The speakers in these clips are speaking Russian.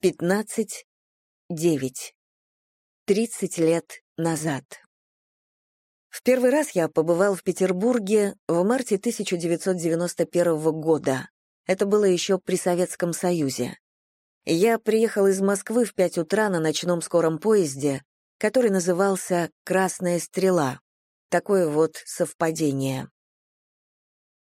15, 9. 30 лет назад. В первый раз я побывал в Петербурге в марте 1991 года. Это было еще при Советском Союзе. Я приехал из Москвы в 5 утра на ночном скором поезде, который назывался «Красная стрела». Такое вот совпадение.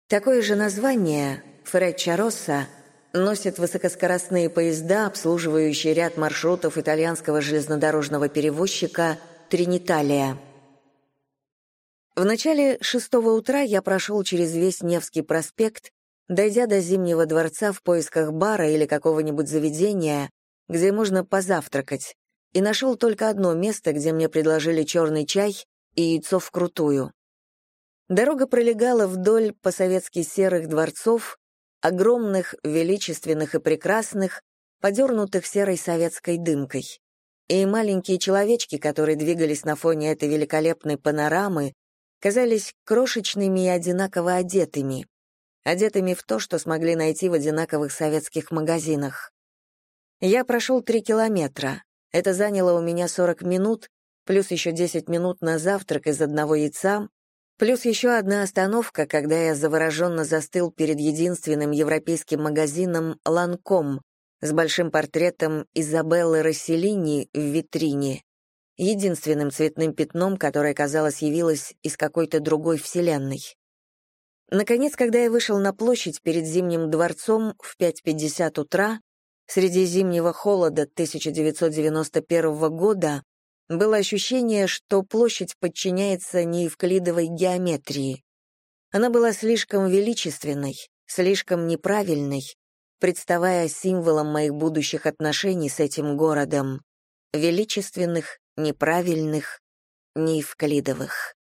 Такое же название, Фречча Росса, носит высокоскоростные поезда, обслуживающие ряд маршрутов итальянского железнодорожного перевозчика «Триниталия». В начале шестого утра я прошел через весь Невский проспект, дойдя до Зимнего дворца в поисках бара или какого-нибудь заведения, где можно позавтракать, и нашел только одно место, где мне предложили черный чай и яйцо вкрутую. Дорога пролегала вдоль по-советски серых дворцов, огромных, величественных и прекрасных, подернутых серой советской дымкой. И маленькие человечки, которые двигались на фоне этой великолепной панорамы, казались крошечными и одинаково одетыми, одетыми в то, что смогли найти в одинаковых советских магазинах. Я прошел три километра. Это заняло у меня 40 минут, плюс еще 10 минут на завтрак из одного яйца, плюс еще одна остановка, когда я завороженно застыл перед единственным европейским магазином «Ланком» с большим портретом Изабеллы Расселини в витрине, единственным цветным пятном, которое, казалось, явилось из какой-то другой вселенной. Наконец, когда я вышел на площадь перед Зимним дворцом в 5.50 утра, среди зимнего холода 1991 года, было ощущение, что площадь подчиняется неевклидовой геометрии. Она была слишком величественной, слишком неправильной, представая символом моих будущих отношений с этим городом, величественных, неправильных, неевклидовых.